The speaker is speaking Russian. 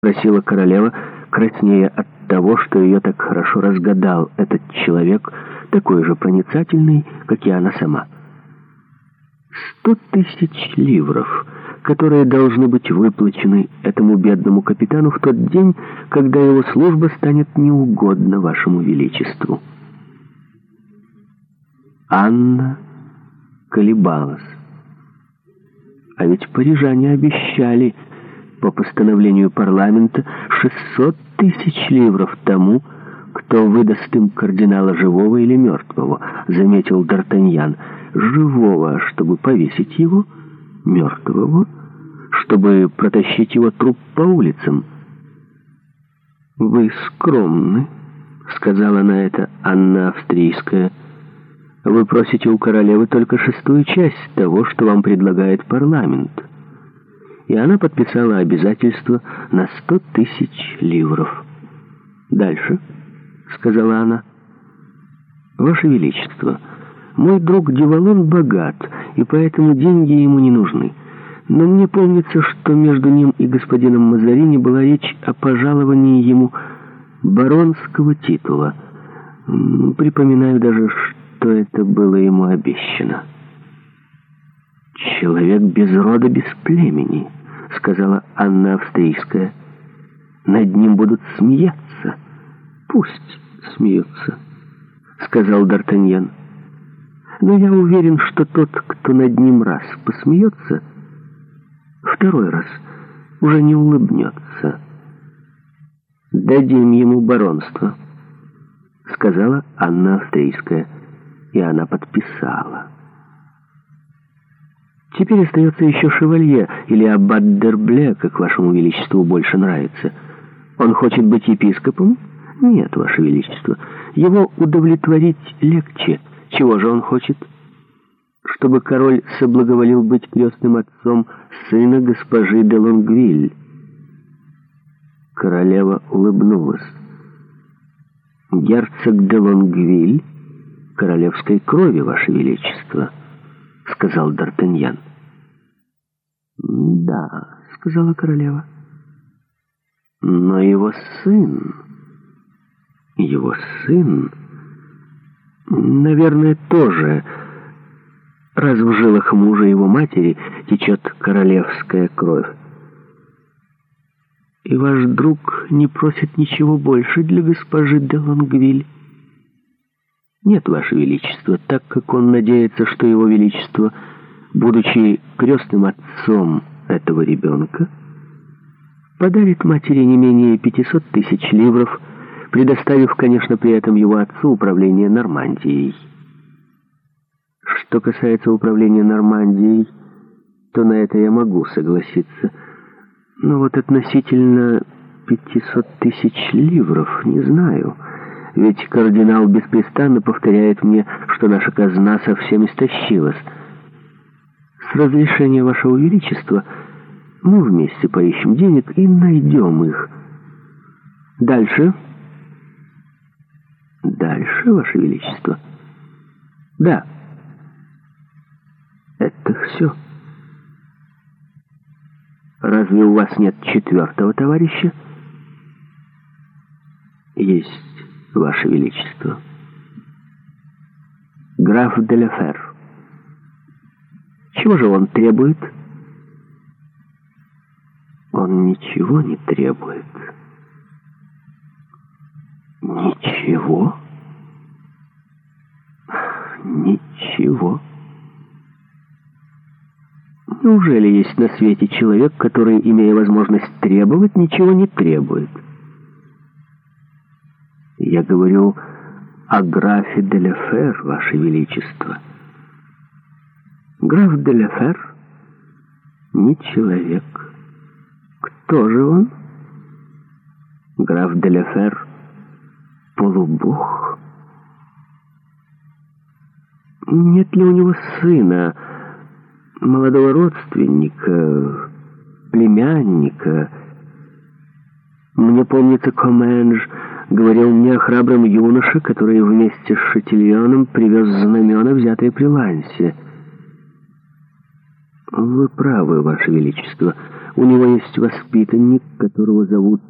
спросила королева, краснея от того, что ее так хорошо разгадал этот человек, такой же проницательный, как и она сама. «Сто тысяч ливров, которые должны быть выплачены этому бедному капитану в тот день, когда его служба станет неугодна вашему величеству». Анна колебалась. А ведь парижане обещали по постановлению парламента 600 тысяч ливров тому, кто выдаст им кардинала живого или мертвого, заметил Д'Артаньян. Живого, чтобы повесить его, мертвого, чтобы протащить его труп по улицам. «Вы скромны», — сказала на это Анна Австрийская. «Вы просите у королевы только шестую часть того, что вам предлагает парламент» и она подписала обязательство на сто тысяч ливров. «Дальше», — сказала она, — «Ваше Величество, мой друг Дювалон богат, и поэтому деньги ему не нужны. Но мне помнится, что между ним и господином Мазарини была речь о пожаловании ему баронского титула. Припоминаю даже, что это было ему обещано». «Человек без рода, без племени» сказала Анна Австрийская. «Над ним будут смеяться». «Пусть смеются», — сказал Д'Артаньян. «Но я уверен, что тот, кто над ним раз посмеется, второй раз уже не улыбнется». «Дадим ему баронство», — сказала Анна Австрийская, и она подписала. Теперь остается еще шевалье или аббаддербле, как вашему величеству больше нравится. Он хочет быть епископом? Нет, ваше величество. Его удовлетворить легче. Чего же он хочет? Чтобы король соблаговолил быть крестным отцом сына госпожи де Лонгвиль. Королева улыбнулась. «Герцог де Лонгвиль королевской крови, ваше величество», — сказал Д'Артаньян. «Да», — сказала королева. «Но его сын... Его сын... Наверное, тоже... Раз в жилах мужа его матери течет королевская кровь. И ваш друг не просит ничего больше для госпожи Делангвиль». «Нет, Ваше Величество, так как он надеется, что Его Величество...» будучи крестным отцом этого ребенка, подарит матери не менее 500 тысяч ливров, предоставив, конечно, при этом его отцу управление Нормандией. Что касается управления Нормандией, то на это я могу согласиться. Но вот относительно 500 тысяч ливров не знаю. Ведь кардинал беспрестанно повторяет мне, что наша казна совсем истощилась. С разрешения Вашего Величества мы вместе поищем денег и найдем их. Дальше. Дальше, Ваше Величество. Да. Это все. Разве у вас нет четвертого товарища? Есть, Ваше Величество. Граф Деляфер. Что же он требует? Он ничего не требует. Ничего? Ничего. Неужели есть на свете человек, который, имея возможность требовать, ничего не требует? Я говорю о графе де Лефер, Ваше Величество. — Граф Деляфер не человек. Кто же он? Граф Деляфер полубог. Нет ли у него сына, молодого родственника, племянника? Мне помнится, Коменж говорил мне о храбром юноше, который вместе с Шатильоном привез знамена, взятые при Лансе. Вы правы, Ваше Величество. У него есть воспитанник, которого зовут